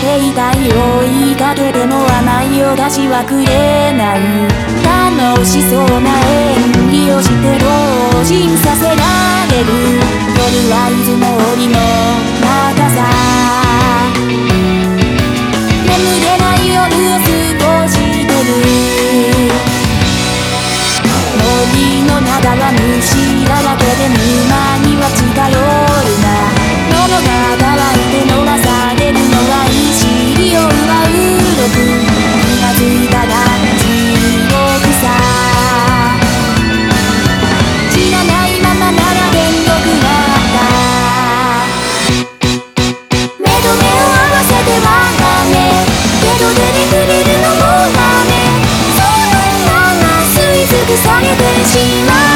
でいたい追いかけても甘いお菓子はくれない楽しそうな演技をして老人させられる夜はいつも檻の中さ眠れない夜を過ごしてる森の中は虫だらけで見げてしまう。